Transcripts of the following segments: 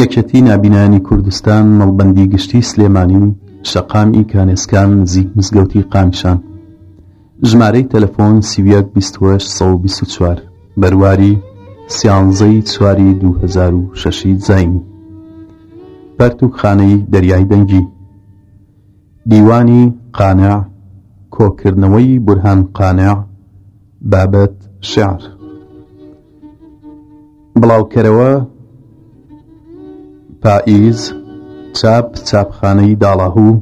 یەکێتی نابینانی کوردستان مەڵبەندی گشتی سلێمانی و شەقامی کانێسکان نزیک مزگەوتی قامیشان ژمارەی تەلەفۆن سیویەک چوار بەرواری سیانزەی چواری 2006 زینی پەرتوکخانەی دەریای دەنگی دیوانی قانع، کۆکردنەوەی بورهان قانع، بابەت، شیعر. بڵاوکەرەوە، پائیز، چاپ، چاپخانەی داڵاهوو،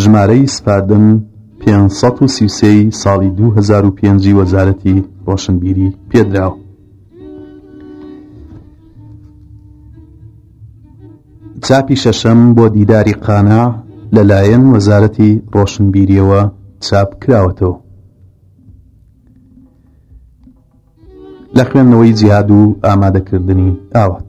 ژمارەی سپاردن، پێنج سەد و سی و سێ ی ساڵی دوو هەزار و پێنج ی وەزارەتی ڕۆشنبیری پێدراوە. چاپی شەشەم بۆ دیداری قانع لەلایەن وەزارەتی ڕۆشنبیریەوە چاپ کراوەتەوە لە خوێندنەوەی جیاد و ئامادەکردنی ئاوات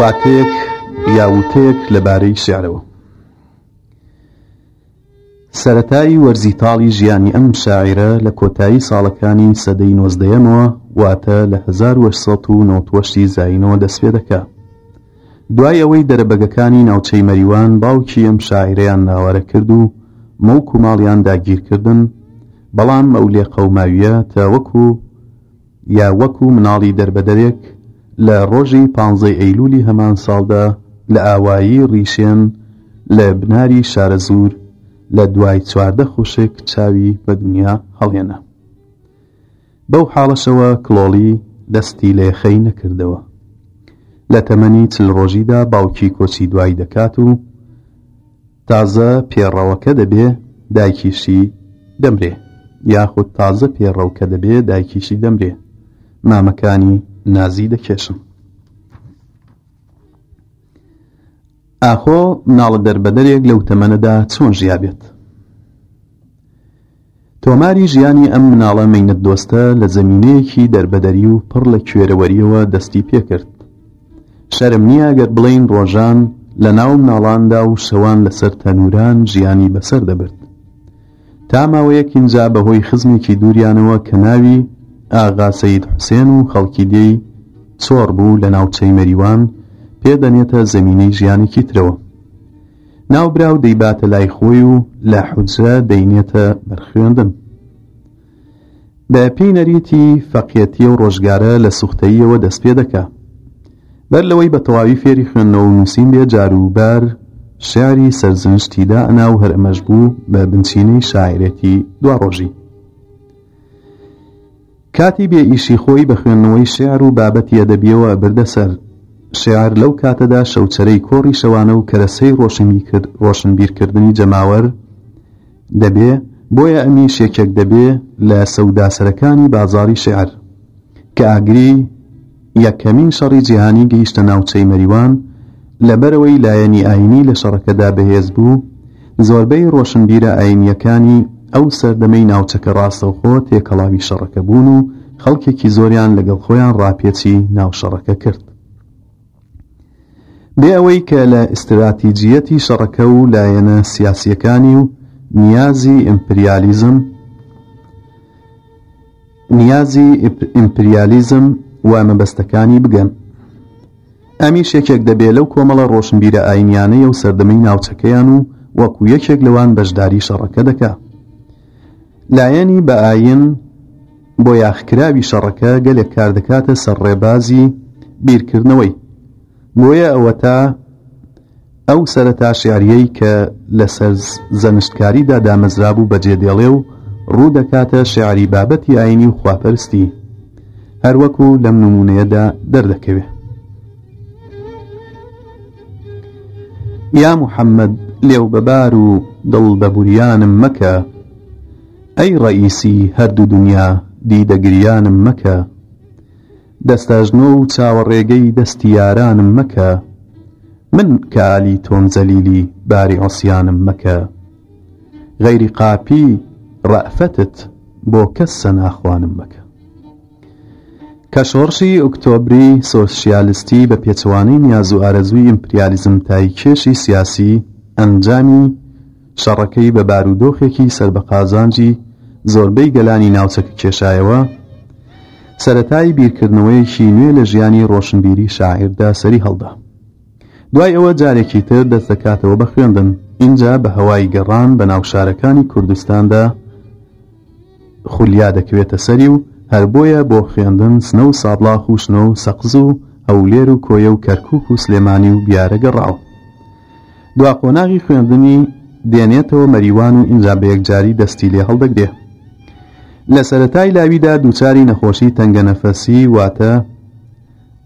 واتەیەک یا وتەیەک لەبارەی شعرەوە سەتایی وەرزی تاڵی ژیانی ئەم شاعرە لە کۆتایی ساڵەکانی سەدەی نۆزدەیەمەوە واتە لە 1990 زینەوە دەست پێ دەکا دوای ئەوەی دەرەبەگەکانی ناوچەی مەریوان باوکی ئەم شاعرەیان ناوارە کرد و مەوک و ماڵیان داگیرکردن بەڵام ئەو لێ قەوماویە تا وەکو یا وەکو مناڵی دەربەدەرێک لە ڕۆژی پانزەی ئەیلولی هەمان ساڵدا لە ئاوایی ڕیشێن لە بناری شارەزوور لە دوای چواردە خوشک چاوی بە دونیا هەڵێنا. بەو حاڵەشەوە کڵۆڵی دەستی لە یەخەی نەکردەوە. لە تەمەنی چل ڕۆژیدا باوکی کۆچی دوای دەکات و تازە پێڕەوەکە دەبێ دایکیشی دەمرێ یاخود تازە پێڕەوکە دەبێ دایکیشی دەمرێ مامەکانی نازی دەکێشم ئاخۆ مناڵە دەربەدەرێک لەو تەمەنەدا چۆن ژیابێت تۆماری ژیانی ئەم مناڵە مەینەتدۆستە لە زەمینەیەکی دەربەدەری و پڕ لە کوێرەوەرییەوە دەستی پێکرد. شەرم نییە گەر بڵێین ڕۆژان لەناو مناڵاندا و شەوان لەسەر تەنووران ژیانی بەسەر دەبرد. تا ماوەیەک ئینجا بەهۆی خزمێکی دووریانەوە کە ناوی ئاغا سەید حوسێن و خەڵکی دێی چۆڕ بوو لە ناوچەی مەریوان، پێ دەنێتە زەمینەی ژیانێکی ترەوە. ناوبراو دەیباتە لای خۆی و لە حوجرە دەینێتە بەرخوێندن بە پێی نەریتی فەقیەتیە و ڕۆژگارە لە سوختەییەوە دەست پێ دەکا بەر لەوەی بە تەواوی فێری خوێندنەوە نووسین بێ جاروبار شعری سەرزنشتیدا ئەنا و هەرمەش بوو بە بنچینەی شاعرێتی دواڕۆژی کاتی بێ ئیشی خۆی بە خوێندنەوەی شێعر و بابەتی ئەدەبییەوە بردە سەر شێعر، لەو کاتەدا شەوچەرەی کۆڕی شەوانە و کەرەسەی ڕۆشنبیرکردنی جەماوەر دەبێ، بۆیە ئەمیش یەکێک دەبێ لە سەوداسەرەکانی بازاڕی شێعر کە ئاگری یەکەمین شەڕی جیهانی گەیشتە ناوچەی مەریوان، لەبەرئەوەی لایەنی ئاینی لە شەڕەکەدا بەهێز بوو، زۆربەی ڕۆشنبیرە ئاینییەکانی ئەو سەردەمەی ناوچەکە ڕاستەوخۆ تێکەڵاوی شەڕەکە بوون و خەڵکێکی زۆریان لەگەڵ خۆیان ڕاپێچی ناو شەڕەکە کرد. بێ ئەوەی کە لە ئیستراتیجییەتی شەڕەکە و لایەنە سیاسییەکانی و نیازی ئیمپریالیزم، نیازی ئیمپریالیزم و مەبەستەکانی بگەن ئەمیش یەکێک دەبێ لەو کۆمەڵە ڕۆشنبیرە ئاینیانەیە و سەردەمەی ناوچەکەیان و وەکو یەکێک لەوان بەشداری شەڕەکە دەکا لایەنی بە ئاین بۆ یاخکراوی شەڕەکە گەلێک کار دەکاتە سەر ڕێبازی بیرکردنەوەی بۆیە ئەوەتا ئەو سەرەتا شێعریەی کە لە سەر زەنشتکاریدا دامەزرابوو بە جێ دێڵێ و ڕوو دەکاتە شێعری بابەتی ئاینی و خواپەرستی هەر وەکو لەم نمونەیەدا دەردەکەوێ یا محەممەد لێو بەبار و دڵ بە بوریانم مەکە ئەی ڕئیسی هەردوو دنیا دیدە گریانم مەکە دەستەژنۆ و چاوەڕێگەی دەستی یارانم مەکە من کە ئالی تۆم زەلیلی باری عصیانم مەکە غەیری قاپی ڕەئفەتت بۆ کەس سەناخوانم مەکە کە شۆڕشی ئۆکتۆبری سۆسیالستی بە پێچەوانەی نیاز و ئارەزووی ئیمپریالیزم تای کێشی سیاسی ئەنجامی شەڕەکەی بە بارودۆخێکی سەر بە قازانجی زۆربەی گەلانی ناوچەکە کێشایەوە، سەرەتای بیرکردنەوەیەکی نوێ لە ژیانی ڕۆشنبیری شاعیردا سەری هەڵدا. دوای ئەوە جارێکی تر دەست دەکاتەوە بە خوێندن، ئینجا بە هەوای گەڕان بە ناو شارەکانی کوردستاندا خولیا دەکەوێتە سەری و هەر بۆیە بۆ خوێندن سنە و سابڵاخ و شنۆ و سەقز و هەولێر و کۆیە و کەرکووک و سلێمانی و بیارە گەڕاوە. دوا قۆناغی خوێندنی دێنێتەوە مەریوان و ئینجا بە یەکجاری دەستی لێ هەڵدەگرێ لە سەرەتای لاویدا دووچاری نەخۆشی تەنگە نەفەسی واتە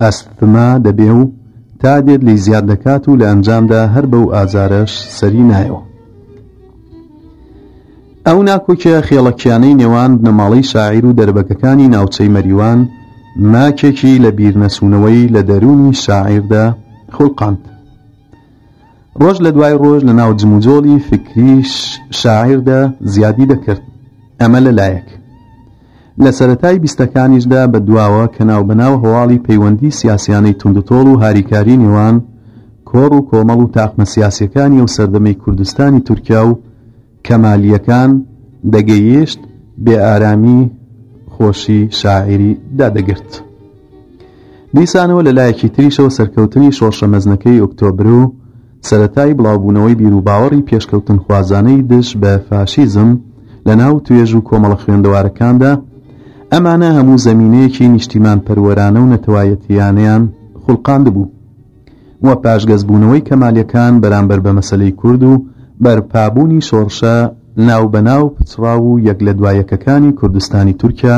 ئەستما دەبێ و تا دێت لی زیاد دەکات و لە ئەنجامدا هەر بەو ئازارەش سەری نایەوە ئەو ناکۆکیە خێڵەکیانەی نێوان بنەماڵەی شاعیر و دەربەکەکانی ناوچەی مەریوان ماکێکی لە بیرنەچوونەوەی لە دەروونی شاعیردا خوڵقاند ڕۆژ لە دوای ڕۆژ لە ناو جموجۆڵی فکری شاعیردا زیادی دەکرد ئەمە لەلایەک لە سەتای بیستەکانیشدا بە دواوە کە ناو بەناو هەواڵی پەیوەندی سیاسیانەی توندتۆڵ و هاریکاری نێوان کۆڕ و کۆمەڵ و تاقمە سیاسەکانی و سەردەمی کوردستانی تورکیا و کەمالییەکان دەگەیشت، بێ ئارامی خۆشی شاعیری دادەگرت. دیسانەوە لە لایەکی تریشەوە سەرکەوتنی شۆڕشە مەزنەکەی ئۆکتۆبر و سەرەتای بڵاوبوونەوەی بیروباوەڕی پێشکەوتنخوازانەی دژ بە فاشیزم لە ناو توێژ و کۆمەڵە خوێندەوارەکاندا، ئەمانە هەموو زەمینەیەکی نیشتیمانپەروەرانە و نەتەوایەتییانەیان خوڵقاندبوو. و پاشگەزبوونەوەی کەمالیەکان بەرامبەر بە مەسەلەی کورد و بەرپابوونی شۆڕشە ناو بە ناو پچڕاو و یەک لە دوا یەکەکانی کوردستانی تورکیا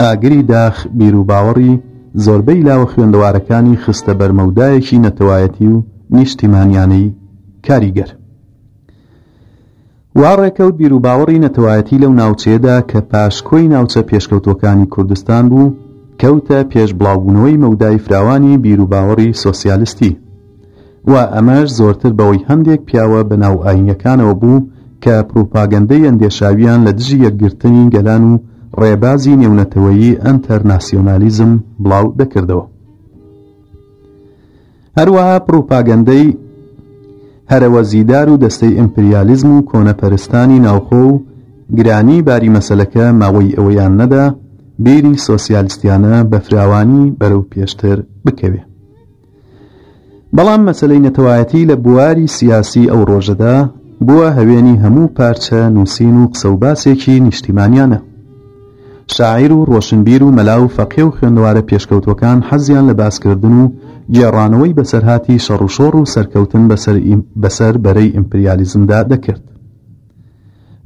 ئاگری داخ بیروباوەڕی زۆربەی لاوە خوێندەوارەکانی خستە بەر مەودایەکی نەتەوایەتی و نیشتیمانیانەی کاریگەر وا ڕێکەوت بیروباوەڕی نەتەوایەتی لەو ناوچەیەدا کە پاشکۆی ناوچە پێشکەوتووەکانی کوردستان بوو، کەوتە پێش بڵاوبوونەوەی مەودای فراوانی بیروباوەڕی سۆسیالستی و ئەمەش زۆرتر بەوەی هەندێک پیاوە بەناو ئایینیەکانەوە بوو کە پروپاگەندەی ئەندێشاوییان لە دژی یەکگرتنی گەلان و ڕێبازی نێونەتەوەیی ئەنتەرناسیۆنالیزم بڵاو دەکردەوە. هەروەها پڕوپاگەندەی هەرەوەزیدار و دەستەی ئیمپریالیزم و کۆنەپەرستانی ناوخۆ و گرانی باری مەسەلەکە ماوەی ئەوەیان نەدا بیری سۆسیالستیانە بە فراوانی بەرەو پێشتر بکەوێ بەڵام مەسلەی نەتەوایەتی لە بواری سیاسی ئەو ڕۆژەدا بووە هەوێنی هەموو پارچە نووسین و قسە و باسێکی نیشتیمانیانە شاعیر و ڕۆشنبیر و مەلا و فەقێ و خوێندەوارە پێشکەوتووەکان حەزیان لە باسکردن و گێڕانەوەی بەسەرهاتی شەڕوشۆڕ و سەرکەوتن بەسەر بەرەی ئیمپریالیزمدا دەکرد.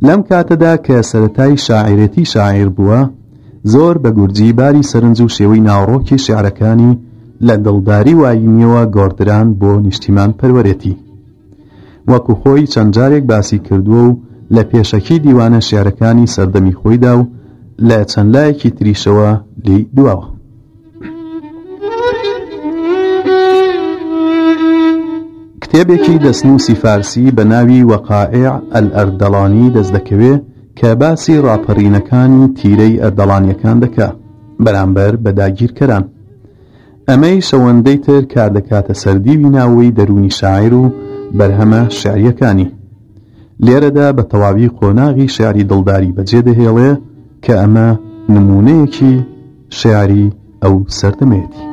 لەم کاتەدا کە سەرەتای شاعیرێتی شاعیر بووە، زۆر بە گورجی باری سەرنج و شێوەی ناوەڕۆکی شیعرەکانی لە دڵداری و ئایینییەوە گۆڕدران بۆ نیشتیمانپەروەرێتی. وەکو خۆی چەند جارێک باسی کردووە و لە پێشەکی دیوانە شیعرەکانی سەردەمی خۆیدا و لە چەند لایەکی تریشەوە لێی دواوە کتێبێکی دەستنووسی فارسی بە ناوی وەقائع ئەلئەردەڵانی دەست دەکەوێ کە باسی ڕاپەڕینەکانی تیرەی ئەردەڵانیەکان دەکا بەرامبەر بە داگیرکەران ئەمەیش ئەوەندەی تر کار دەکاتە سەر دیوی ناوەوەی دەروونی شاعیر و بەرهەمە شیعرییەکانی. لێرەدا بە تەواوی قۆناغی شیعری دڵداری بەجێ دەهێڵێ کە ئەمە نموونەیەکی شیعری ئەو سەردەمەیەتی.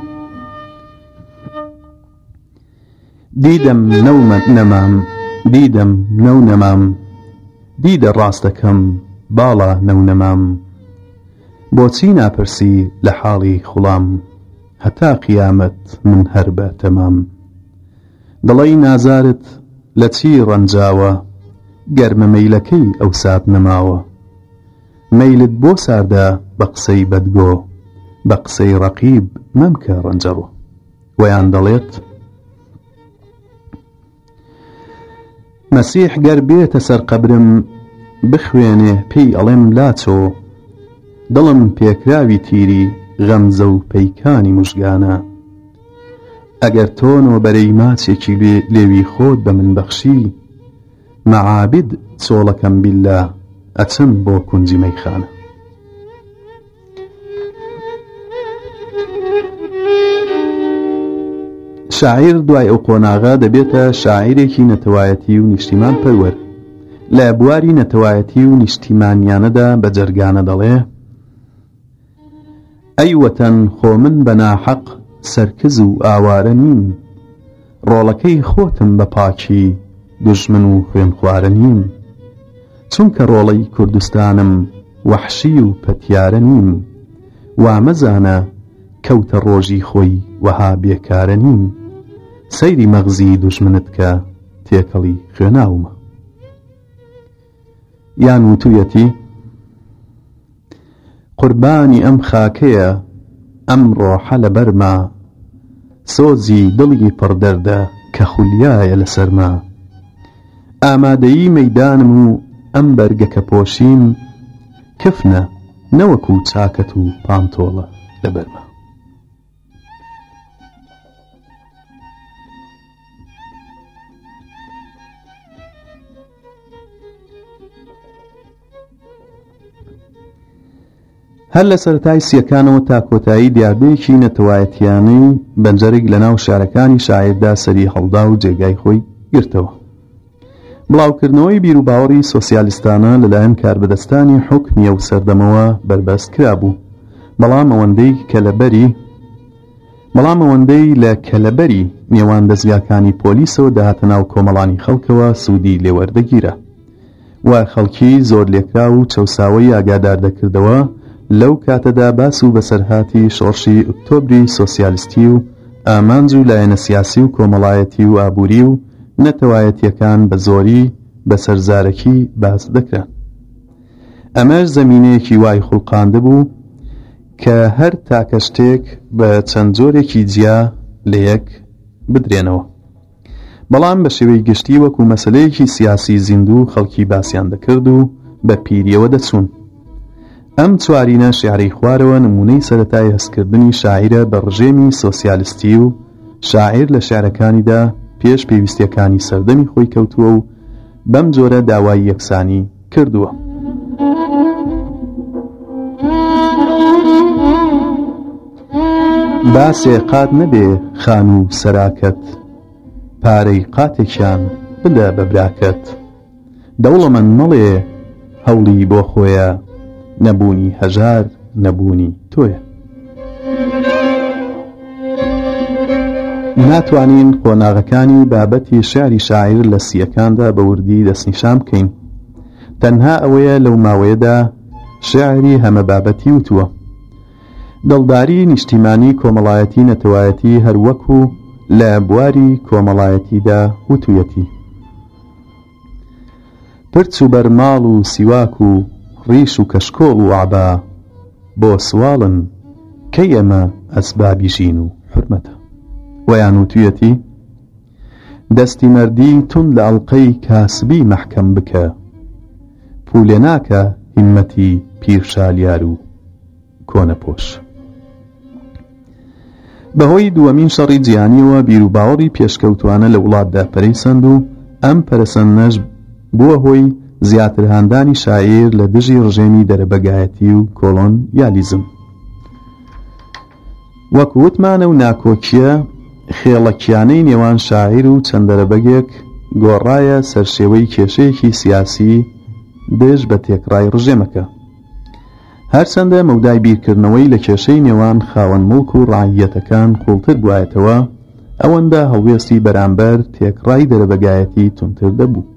دیدەم نەومەت نەمام دیدەم نەو نەمام دیدە ڕاستەکەم باڵا نەو نەمام بۆچی ناپرسی لە حاڵی خوڵام هەتا قیامەت من هەر بە تەمام دڵەی نازارت لە چی ڕەنجاوە گەرمە مەیلەکەی ئەو سات نەماوە مەیلت بۆ ساردە بە قسەی بەدگۆ بە قسەی ڕەقیب مەمکە ڕەنجەڕۆ وەیان دەڵێت، مەسیح گەر بێتە سەر قەبرم بخوێنێ پێی ئەڵێم لاچۆ، دڵم پێکراوی تیری غەمزە و پەیکانی مژگانە. ئەگەر تۆ نۆبەرەی ماچێکی لێوی خۆت بە من بەخشی، مەعابد چۆڵەکەم بیللا ئەچم بۆ کونجی مەیخانە. شاعیر دوای ئەو قۆناغە دەبێتە شاعیرێکی نەتەوایەتی و نیشتیمان پەروەر لە بواری نەتەوایەتی و نیشتیمانیانەدا بە جەرگانە دەڵێ ئەی وەتەن خۆ من بە ناحەق سەرکز و ئاوارە نیم ڕۆڵەکەی خۆتم بە پاکی دوژمن و خوێنخوارە نیم چونکە ڕۆڵەی کوردستانم وەحشی و پەتیارە نیم وامەزانە کەوتە ڕۆژی خۆی وەها بێکارە نیم سەیری مەغزی دوژمنت کە تێکەڵی خوێناومە. یان وتویەتی، قوربانی ئەم خاکەیە ئەم ڕۆحە لە بەرما، سۆزی دڵی پڕ دەردە کە خولیایە لە سەرما. ئامادەی مەیدانم و ئەم بەرگە کە پۆشیم، کفنە نەوەکو چاکەت و پانتۆڵە لە بەرما. هەر لە سەرەتای سیەکانەوە تا کۆتایی دیاردەیەکی نەتەوایەتیانەی بەنجەرگ لە ناو شارەکانی شاعردا سەری هەڵدا و جێگای خۆی گرتەوە بڵاوکردنەوەی بیروباوەڕی سۆسیالیستانە لەلایەن کاربەدەستانی حوکمی ئەو سەردەمەوە بەربەست کرابوو، بەڵام ئەوەندەی کە لە بەری بەڵام ئەوەندەی لە کەلەبەری نێوان دەزگاکانی پۆلیسەوە دەهاتە ناو کۆمەڵانی خەڵکەوە سوودی لێوەردەگیرا و خەڵکی زۆر لێکرا و چەساوەی ئاگادار دەکردەوە لەو کاتەدا باس و بەسەرهاتی شۆڕشی ئۆکتۆبری سۆسیالستی و ئامانج و لایەنە سیاسی و کۆمەڵایەتی و ئابووری و نەتەوایەتیەکان بە زۆری بە سەر زارەکی باس دەکران ئەمەش زەمینەیەکی وای خوڵقاندبوو کە هەر تاکە شتێک بە چەند جۆرێکی جیا لە یەک بدرێنەوە بەڵام بە شێوەی گشتی وەکو مەسلەیەکی سیاسی زیندوو خەڵکی باسیان دەکرد و بە پیریەوە دەچوون ئەم چوارینە شیعرەی خوارەوە نموونەی سەرەتای هەستکردنی شاعیرە بە ڕژێمی سۆسیالستی و شاعیر لە شیعرەکانیدا پێش پێویستییەکانی سەردەمی خۆی کەوتووە و بەم جۆرە داوای یەکسانی کردووە. باسێ قات نەبێ خان و سەراکەت پارەی قاتێکیان بدە بە براکەت. دەوڵەمەند مەڵێ هەوڵی بۆ خۆیە نەبوونی هەژار نەبوونی تۆیە ناتوانین قۆناغەکانی بابەتی شاری شاعیر لە سیەکاندا بە وردی دەستنیشان بکەین تەنها ئەوەیە لەو ماوەیەدا شعری هەمە بابەتی وتووە دڵداری نیشتیمانی کۆمەڵایەتی نەتەوایەتی هەروەکو لە بواری کۆمەڵایەتیدا وتویەتی پرچ و بەرماڵ و سیواک و ڕیش و کەشکۆڵ و عەبا بۆ سواڵن کەی ئەمە ئەسبابی ژین و حورمەتە؟ وەیان وتویەتی، دەستی مەردی توند لە ئەڵقەی کاسبی مەحکەم بکە، پولێ ناکا هیممەتی پیرشالیار و. کۆنەپۆش. بەهۆی دووەمین شەڕی جیهانیەوە بیروباوەڕی پێشکەوتوانە لە وڵاتدا پەرەی سەند و ئەم پەرەسەندنەش بووە هۆی زیاتر هاندانی شاعیر لە دژی ڕژێمی دەرەبەگایەتی و کۆڵۆن یالیزم وەک وتمانە و ناکۆکیە خێڵەکیانەی نێوان شاعیر و چەندەرە بەگێک گۆڕایە سەرشێوەی کێشەیەکی سیاسی دژ بە تێکڕای ڕژێمەکە هەرچەندە مەودای بیرکردنەوەی لە کێشەی نێوان خاوەن موڵک و ڕەعییەتەکان قووڵتر بوایەتەوە، ئەوەندە هەڵوێستی بەرامبەر تێکڕای دەرەبەگایەتی توندتر دەبوو.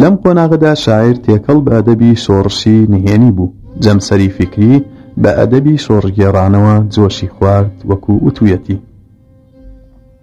لەم قۆناغەدا شاعیر تێکەڵ بە ئەدەبی شۆڕشی نهێنی بوو، جەمسەری فیکری بە ئەدەبی شۆڕشگێڕانەوە جۆشی خوارد، وەکوو وتوویەتی.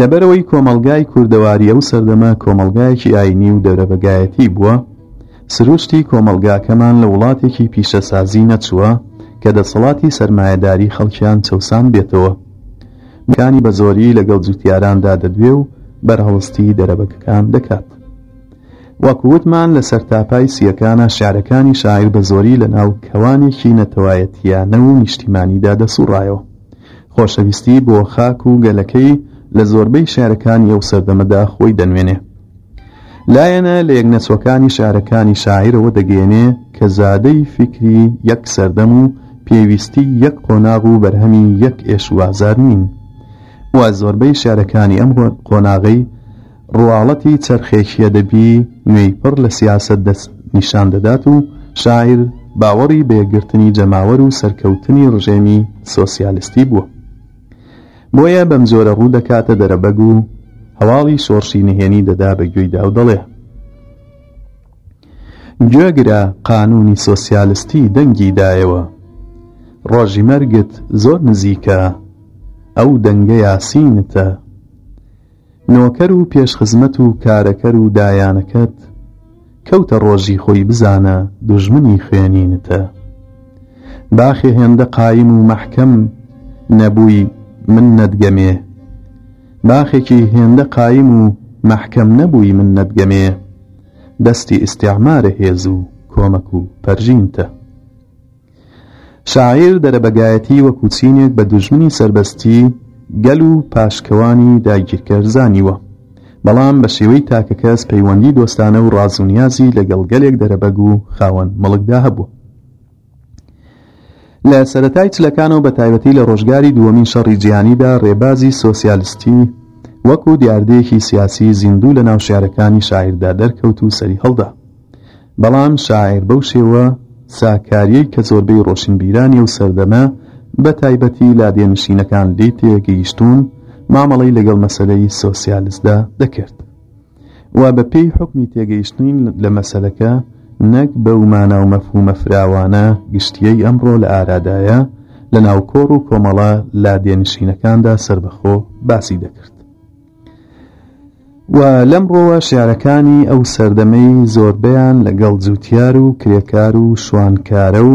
لەبەرئەوەی کۆمەڵگای کوردەوارییە و سەردەمە کۆمەڵگایەکی ئایینی و دەرەبەگایەتی بووە، سروشتی کۆمەڵگاکەمان لە وڵاتێکی پیشەسازی نەچووە کە دەسەڵاتی سەرمایەداری خەڵکیان چەوساندبێتەوە، مەکانی بەزۆری لەگەڵ جوتیاراندا دەدوێ و بەرهەڵستی دەرەبەگەکان دەکات. وەک وتمان لە سەرتاپای سییەکانا شیعرەکانی شاعیر بەزۆری لەناو کەوانێکی نەتەوایەتییانە و نیشتیمانیدا دەسوڕایەوە. خۆشەویستی بۆ خاک و گەلەکەی لە زۆربەی شیعرەکانی ئەو سەردەمەدا خۆی دەنوێنێ. لایەنە لەیەکنەچووەکانی شیعرەکانی شاعیرەوە دەگەیەنێ کە زادەی فیکری یەک سەردەم و پێویستی یەک قۆناغ و بەرهەمی یەک ئێش و ئازار نین و زۆربەی شیعرەکانی ئەم قۆناغەی ڕواڵەتی چەرخێکی ئەدەبی نوێی پڕ لە سیاسەت دەست نیشان دەدات و شاعیر باوەڕی بە یەکگرتنی جەماوەر و سەرکەوتنی ڕژێمی سۆسیالستی بووە بۆیە بەم جۆرە ڕوو دەکاتە دەرەبەگ و هەواڵی شۆڕشی نهێنی دەدا بە گوێیدا و دەڵێ گوێگرە قانونی سۆسیالستی دەنگی دایەوە ڕۆژی مەرگت زۆر نزیکە ئەو دەنگە یاسینتە نۆکەر و پێشخزمەت و کارەکەر و دایانەکەت کەوتە ڕۆژی خۆی بزانە دوژمنی خوێنینتە باخێ هێندە قایم و مەحکەم نەبووی من نەتگەمێ باخێکی هێندە قایم و مەحکەم نەبووی من نەتگەمێ دەستی ئیستیعمارە هێز و کۆمەک و پەرژینتە شاعیر دەرەبەگایەتی وەکوو چینێک بە دوژمنی سەربەستی گەل و پاشکەوانی داگیرکەر زانیوە، بەڵام بە شێوەی تاکەکەس پەیوەندی دۆستانە و ڕاز و نیازی لەگەڵ گەلێک دەرەبەگ و خاوەن مڵکدا هەبووە. لە سەرەتای چلەکانەوە بە تایبەتی لە ڕۆژگاری دووەمین شەڕی جیهانیدا ڕێبازی سۆسیالستی وەکوو دیاردەیەکی سیاسی زیندوو لە ناو شێعرەکانی شاعیردا دەرکەوت و سەری هەڵدا. بەڵام شاعیر بەو شێوە ساکاریەی کە زۆربەی ڕۆشنبیرانی ئەو سەردەمە بە تایبەتی لادێنشینەکان لێی تێگەیشتوون مامەڵەی لەگەڵ مەسەلەی سۆسیالسدا دەکرد و بە پێی حکمی تێگەیشتین لە مەسەلەکە نەک بەو مانا و مەفهومە فراوانە گشتیەی ئەمڕۆ لە ئارادایە لە ناوکۆڕ و کۆمەڵە لادێنشینەکاندا سربەخۆ باسی دەکرد و لەمڕۆوە شێعرەکانی ئەو سەردەمەی زۆربەیان لەگەڵ جووتیار و کرێکار و شوانکارە و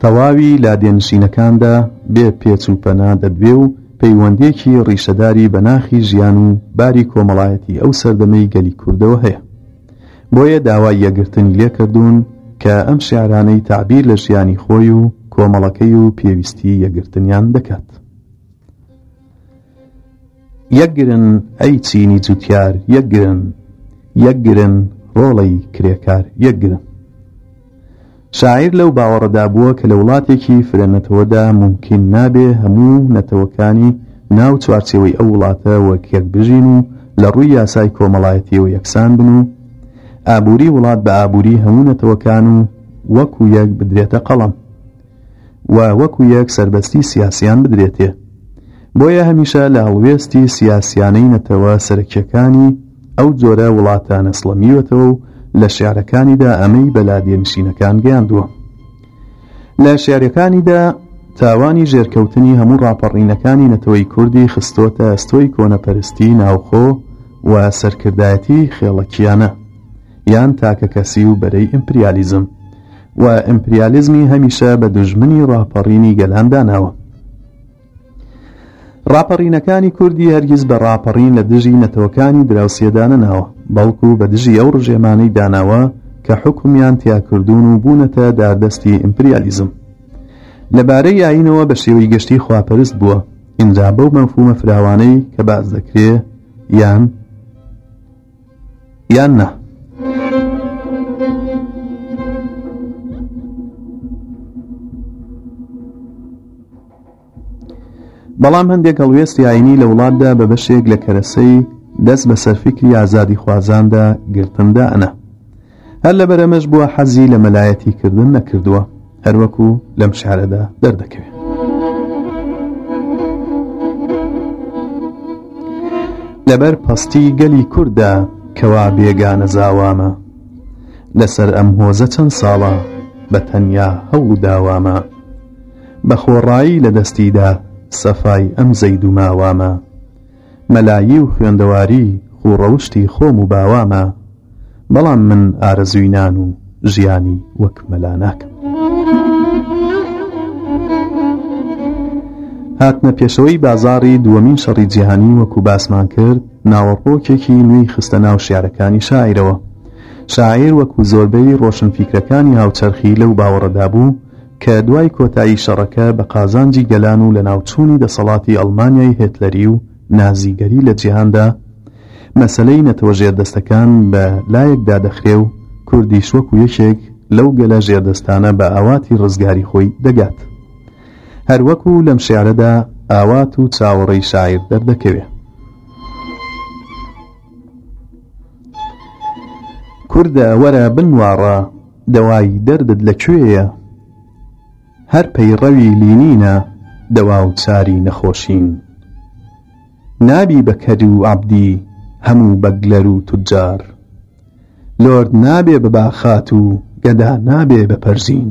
تەواوی لادێنشینەکاندا بێ پێچ و پەنا دەدوێ و پەیوەندییەکی ڕیشەداری بە ناخی ژیان و باری کۆمەڵایەتی ئەو سەردەمەی گەلی کوردەوە هەیە بۆیە داوای یەکگرتنی لێ کردوون کە ئەم شێعرانەی تەعبیر لە ژیانی خۆی و کۆمەڵەکەی و پێویستی یەکگرتنیان دەکات. یەک گرن ئەی چینی جوتیار یەک گرن یەک گرن ڕۆڵەی کرێکار یەک گرن شاعیر لەو باوەڕەدا بووە کە لە وڵاتێکی فرە نەتەوەدا مومکین نابێ هەموو نەتەوەکانی ناو چوارچێوەی ئەو وڵاتە وەک یەک بژین و لە ڕووی یاسای کۆمەڵایەتیەوە یەکسان بن و ئابووری وڵات بە ئابووری هەموو نەتەوەکان و وەکو یەک بدرێتە قەڵەم و وەکو یەک سەربەستی سیاسیان بدرێتێ. بۆیە هەمیشە لە هەڵوێستی سیاسیانەی نەتەوە سەرەکیەکانی ئەو جۆرە وڵاتانە سڵەمیوەتەوە و لە شیعرەکانیدا ئەمەی بە لادێ نشینەکان گەیاندووە. لە شیعرەکانیدا تاوانی ژێرکەوتنی هەموو ڕاپەڕینەکانی نەتەوەی کوردی خستۆتە ئەستۆی کۆنەپەرستی ناوخۆ و سەرکردایەتی خێڵەکیانە یان تاکەکەسی و بەرەی ئیمپریالیزم. و ئیمپریالیزمی هەمیشە بە دژمنی ڕاپەڕینی گەلان داناوە ڕاپەڕینەکانی کوردی هەرگیز بە ڕاپەڕین لە دژی نەتەوەکانی دراوسێدانە ناوە بەڵکو بە دژی ئەو ڕژێمانەی داناوە کە حکومیان تیاکردون و بوونەتە داردەستی ئیمپریالیزم لەبارەی یاینەوە بە شێوەی گەشتی خواپەرست بووە ئینجا بەو مەفهومە فراوانەی کە باز دەکرێ یان یان نا؟ بەڵام هەندێک هەڵوێست یاینی لە وڵاتدا بە بەشێک لە کەرەسەی دەست بەسەر فیکری ئازادی خوازاندا گرتندا ئەنا هەر لەبەر ئەمەش بووە حەزی لە مەلایەتی کردن نەکردووە هەروەکو لەم شارەدا دەردەکەوێت لەبەر پەستی گەلی کووردا کەوا بێگانە زاوامە لەسەر ئەم هۆزە چەند ساڵە بە تەنیا هەوڵ و داوامە بە خۆڕایی لە دەستیدا سەفای ئەم زەید و ماوامە مەلایی و خوێندەواری خوو ڕەوشتی خۆم و باوامە بەڵام من ئارەزووی نان و ژیانی وەک مەلا ناکەم. هاتنە پێشەوەی بازاڕی دووەمین شەڕی جیهانی وەکو باسمان کرد ناوەڕۆکێکی نوێی خستە ناو شیعرەکانی شاعیرەوە شاعیر وەکو زۆربەی ڕۆشنفیکرەکانی هاوچەرخی لەو باوەڕەدا بوو کە دوای کۆتایی شەڕەکە بە قازانجی گەلان و لەناوچوونی دەسەڵاتی ئەڵمانیای هێتلەری و نازیگەری لە جیهاندا، مەسەلەی نەتەوە ژێردەستەکان بە لایەک دادەخرێ و کوردیش وەکوو یەکێک لەو گەلە ژێردەستانە بە ئاواتی ڕزگاری خۆی دەگات. هەر وەکوو لەم شێعرەدا ئاوات و چاوەڕێی شاعیر دەردەکەوێ. کوردە وەرە بنواڕە! دەوای دەردت لە کوێیە؟ هەر پەیڕەوی لینینە دەوا و چاری نەخۆشین. نابی بە کەر و عەبدی هەموو بەگلەر و توجار. لۆرد نابێ بە باخات و گەدا نابێ بە پەرژین.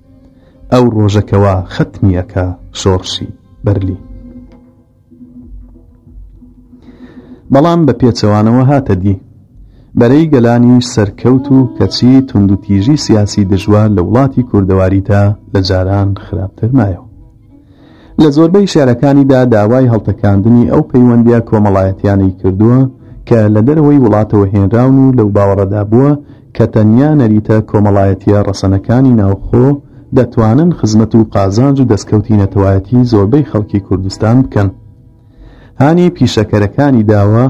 ئەو ڕۆژە کەوا خەتمی ئەکا شۆڕشی بەرلین. بەڵام بە پێچەوانەوە هاتە دی. بەرەی گەلانیش سەرکەوت و کەچی توندوتیژی سیاسی دژوار لە وڵاتی کوردەواریدا لە جاران خراپتر مایەوە. لە زۆربەی شارەکانیدا داوای هەڵتەکاندنی ئەو پەیوەندیە کۆمەڵایەتیانەی کردووە کە لە دەرەوەی وڵاتەوە هێنراون و لەو باوەڕەدا بووە کە تەنیا نەریتە کۆمەڵایەتیە ڕەسەنەکانی ناوخۆ دەتوانن خزمەت و قازانج و دەستکەوتی نەتەوایەتی زۆربەی خەڵکی کوردستان بکەن هانی پیشەکەرەکانی داوە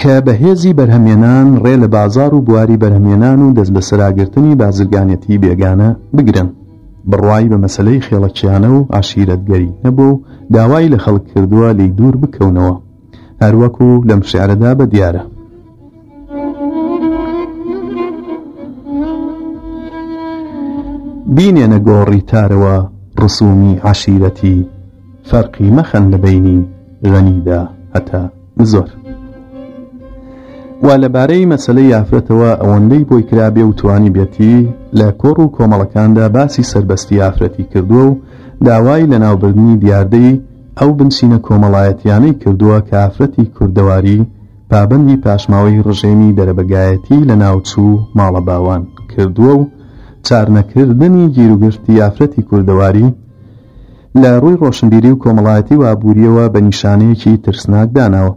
کە بە هێزی بەرهەمێنان ڕێ لە بازار و بواری بەرهەمێنان و دەستبەسەراگرتنی بازرگانێتی بێگانە بگرن بڕوای بە مەسلەی خێڵەکیانە و عشیرەتگەری هەبوو و داوای لە خەڵک کردووە لی دوور بکەونەوە هەروەکو لەم شعرەدا بە دیارە بینێنە گۆڕی تارەوە ڕسومی عشیرەتی فەرقی مەخەن لە بەینی غەنیدا هەتا زۆر وا لەبارەی مەسلەی ئافرەتەوە ئەوەندەی بۆی کرابێ و توانی بێتی لە کۆڕ و کۆمەڵەکاندا باسی سربەستی ئافرەتی کردووە و داوای لە ناوبردنی دیاردەی ئەو بنچینە کۆمەڵایەتیانەی کردووە کە ئافرەتی کوردەواری پابندی پاشماوەی ڕژێمی دەرەبەگایەتی لە ناوچوو ماڵە باوان کردووە و چارنەکردنی گیروگرتی ئافرەتی کوردەواری لە ڕووی ڕۆشنبیری و کۆمەڵایەتی و ئابوورییەوە بە نیشانەیەکی ترسناک داناوە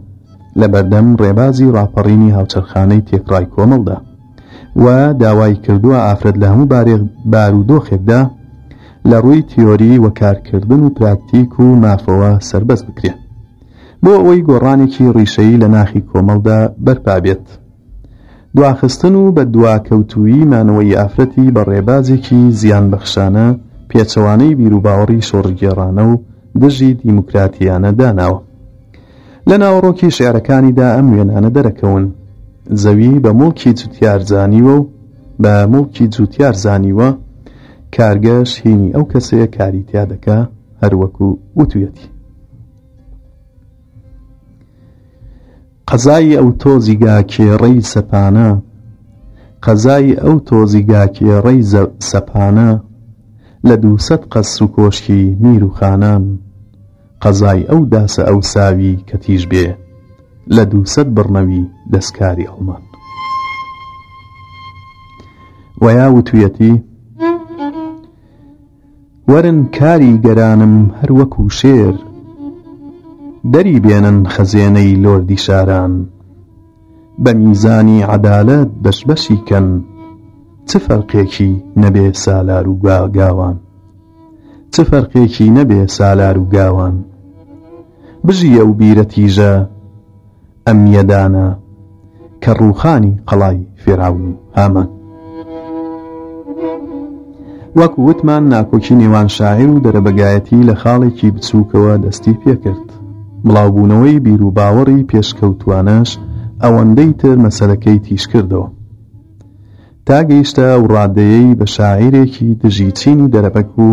لە بەردەم ڕێبازی ڕاپەڕینی هاوچەرخانەی تێکڕای کۆمەڵدا و داوای کردووە ئافرەت لە هەموو بارێک بارودۆخێکدا لە ڕووی تیۆری و کارکردن و پراکتیک و مافەوە سربەست بکرێت بۆ ئەوەی گۆڕانێکی ڕیشەیی لە ناخی کۆمەڵدا بەرپا بێت دواخستن و بە دواکەوتوویی مانەوەی ئافرەتی بە ڕێبازێکی زیانبەخشانە پێچەوانەی بیروباوەڕی شۆڕشگێڕانە و دژی دیموکراتییانە داناوە. لە ناوەڕۆکی شێعرەکانیدا ئەم وێنانە دەرەکەون، زەوی بە موڵکی جوتیار زانیوە و بە موڵکی جوتیار زانیوە، کارگەش هینی ئەو کەسەیە کاری تیا دەکا، هەروەکو وتویەتی. قەزای ئەو تۆزی گا کێڕەی سەپانە قەزای ئەو تۆزی گا کێڕەی زە سەپانە لە دوو سەد قە سو کۆشکی میر و خانان قەزای ئەو داسە ئەو ساوی کە تیژ بێ لە دوو سەد بڕنەوی دەس کاری ئەڵمان وەیا وتویەتی وەرن کاری گەرانم هەر وەکو شێر دەری بێنن خەزێنەی لۆردی شاران بە میزانی عەدالەت بەش بەشی کەن چ فەرقێکی نەبێ سالار و گاوان چ فەرقێکی نەبێ سالار و گاوان بژی ئەو بیرە تیژە ئەم یەدانە کە ڕووخانی قەڵای فێراون و هامان وەک وتمان ناکۆکی نێوان شاعیر و دەرەبەگایەتی لە خاڵێکی بچووکەوە دەستی پێکرد بڵاوبوونەوەی بیر و باوەڕی پێشکەوتوانەش ئەوەندەی تر مەسەرەکەی تیش کردەوە تا گەیشتە و ڕادەیەی بە شاعیرێکی دژی چینی دەرەبەک و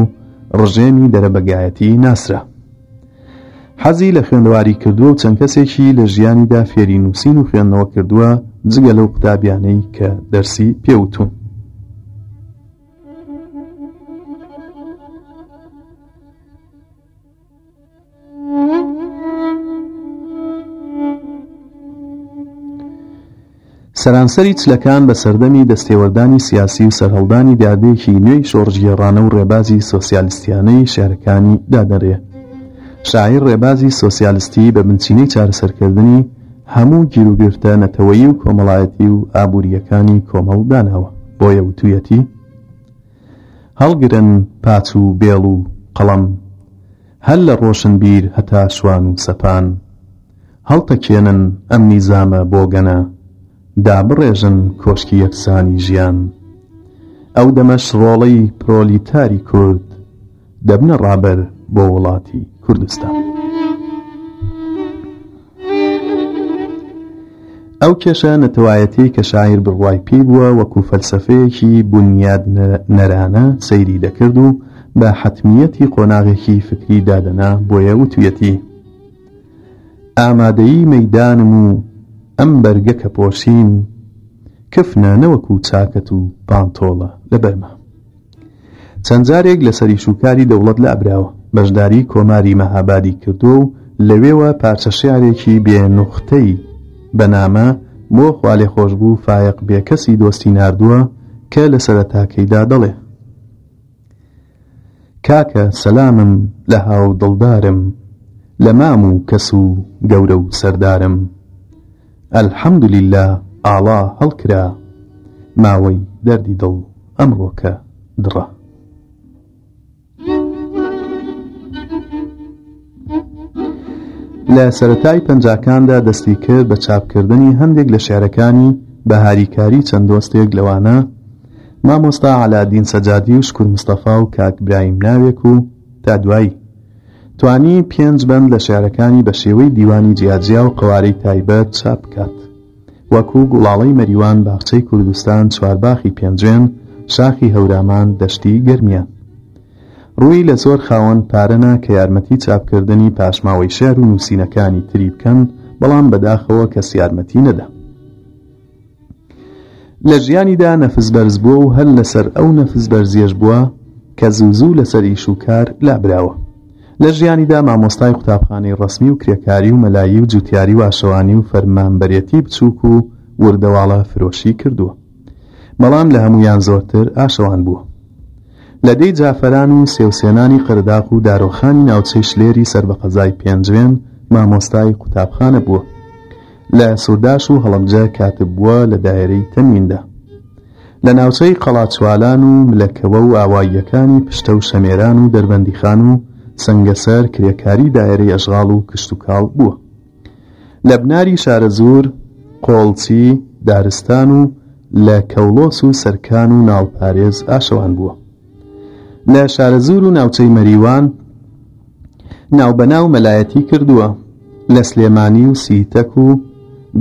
ڕژێمی دەرەبەگایەتی ناسرا حەزی لە خوێندەواری کردووە و چەند کەسێکی لە ژیانیدا فێری نووسین و خوێندنەوە کردووە جگە لەو قوتابیانەی کە دەرسی پێوتون سەرانسەری چلەکان بە سەردەمی دەستێوەردانی سیاسی و سەرهەڵدانی دیاردەیەکی نوێی شۆڕشگێڕانە و ڕێبازی سۆسیالیستیانەی شێعرەکانی دادەنرێ. شاعیر ڕێبازی سۆسیالستی بە بنچینەی چارەسەرکردنی هەموو گیروگرتە نەتەوەیی و کۆمەڵایەتی و ئابوورییەکانی کۆمەڵ داناوە. بۆیە وتوویەتی هەڵگرن پاچ و بێڵ و قەڵەم هەر لە ڕۆشنبیر هەتا شوان و سەپان، هەڵتەکێنن ئەم نیزامە بۆگەنە، دابڕێژن کۆشکی یەکسانی ژیان. ئەو دەمەش ڕۆڵەی پرۆلیتاری کورد دەبنە ڕابەر بۆ وڵاتی کوردستان. ئەو کێشە نەتەوایەتیەی کە شاعیر بڕوای پێی بووە وەکو فەلسەفەیەکی بنیاد نەرانە سەیری دەکرد و بە حەتمیەتی قۆناغێکی فکری دادەنا بۆیە وتویەتی ئامادەی مەیدانم و ئەم بەرگە کە پۆشیم کفنە نەوەکو چاکەت و پانتۆڵە لە بەرمە چەند جارێک لە سەریشوکاری دەوڵەت لابراوە بەشداری کۆماری مەهابادی کردووە و لەوێوە پارچە شعرێکی بێ نوختەی بەنامە بۆ خوالێ خۆشببوو فایەق بێکەسی دۆستی ناردووە کە لە سەرەتاکەیدا دەڵێ کاکە سەلامم لە هاو دڵدارم لە مام و کەس و گەورە و سەردارم الحمدللە ئاڵا هەڵکرا ماوەی دەردی دڵ ئەمڕۆکە دڕە. لە سەرەتای پەنجاکاندا دەستی کرد بە چاپکردنی هەندێک لە شعرەکانی بە هاریکاری چەند دۆستێک لەوانە مامۆستا عەلادین سەجادی و شکور مستەفا و کاک برایم ناوێک و تا دوایی توانی پێنج بەند لە شعرەکانی بە شێوەی دیوانی جیاجیا و قوارەی تایبەت چاپ بکات وەکو گوڵاڵەی مەریوان باخچەی کوردستان چوارباخی پێنجوێن شاخی هەورامان دەشتی گەرمیان ڕووی لە زۆر خاوەن پارەنا کە یارمەتی چاپکردنی پاشماوەی شعر و نووسینەکانی تری بکەن، بەڵام بەداخەوە کەس یارمەتی نەدا. لە ژیانیدا نەفس بەرز بووە و هەر لەسەر ئەو نەفس بەرزیەش بووە کە زوو زوو لەسەر ئیش و کار لابراوە. لە ژیانیدا مامۆستای قوتابخانەی ڕەسمی و کرێکاری و مەلایی و جووتیاری و ئاشەوانی و فەرمانبەرێتی بچووک و وردەواڵە فرۆشی کردووە. بەڵام لە هەموویان زۆرتر ئاشەوان بووە. لە دێی جافەران و سێوسێنانی قەرداغ و دارۆخانی ناوچەی شلێری سەر بە قەزای پێنجوێن مامۆستای قوتابخانە بووە. لە سورداش و هەڵەبجە کاتب بووە لە دایرەی تەنویندا. لە ناوچەی قەڵاچوالان و ملەکەوە و ئاواییەکانی پشتە و شەمێران و دەربەندیخان و سەنگەسەر کرێکاری دایرەی ئەشغاڵ و کشتوکاڵ بووە. لە بناری شارەزوور، قۆڵچی، دارستان و لە کەوڵۆس و سەرکان و ناڵپارێز ئاشەوان بووە. لە شارەزوور و ناوچەی مەریوان ناوبەناو مەلایەتی کردووە. لە سلێمانی و سیتەک و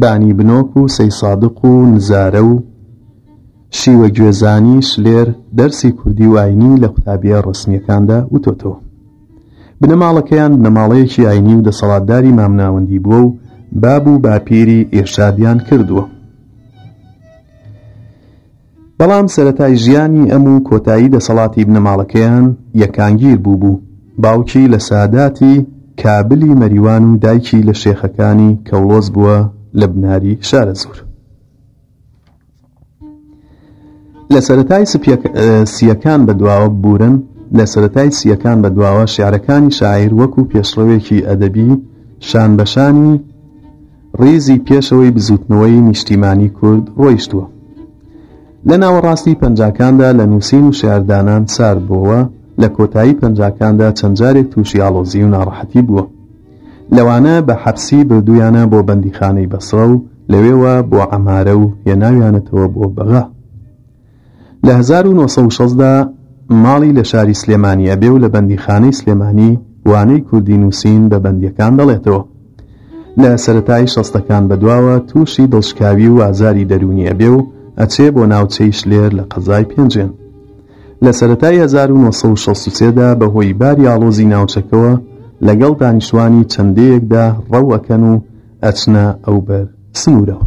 بانی بنۆک و سەیسادق و نزارە و شیوە گوێزانی شلێر دەرسی کوردی و ئاینی لە قوتابییە ڕەسمییەکاندا وتۆتەوە. بنەماڵەکەیان بنەماڵەیەکی ئاینی و دەسەڵاتداری مامناوەندی بووە و باب و باپیری ئیرشادیان کردووە بەڵام سەرەتای ژیانی ئەم و کۆتایی دەسەڵاتی بنەماڵەکەیان یەکانگیر بوو بوو باوکی لە ساداتی کابلی مەریوان و دایکی لە شێخەکانی کەوڵۆز بووە لە بناری شارەزوور لە سەرەتای سییەکان بەدواوە ببورن لە سەرەتای سییەکان بەدواوە شیعرەکانی شاعیر وەکوو پێشڕەوێکی ئەدەبی شانبەشانی ڕیزی پێشەوەی بزووتنەوەی نیشتیمانی کورد ڕۆیشتووە لە ناوەڕاستی پەنجاکاندا لە نووسین و شاردانان سارد بووە لە کۆتایی پەنجاکاندا چەند جارێک تووشی ئاڵۆزی و ناڕەحەتی بووە لەوانە بە حەپسی بردوویانە بۆ بەندیخانەی بەسڕە و لەوێوە بۆ عەمارە و هێناویانەتەوە بۆ بەغا لە 1960 دا ماڵی لە شاری سلێمانی ئەبێ و لە بەندیخانەی سلێمانی وانەی کوردی نووسین بە بەندیەکان دەڵێتەوە لە سەتای شەستەکان بەدواوە تووشی دڵشکاوی و ئازاری دەرونی ئەبێ و ئەچێ بۆ ناوچەی شلێر لە قەزای پێنجێن لە سەرەتای هەزار و نۆ سەد و شەست و سێ دا بە هۆی باری ئاڵۆزی ناوچەکەوە لەگەڵ دانیشتوانی چەند دێیەکدا ڕەو ئەکەن و ئەچنە ئەو بەر سنوورەوە.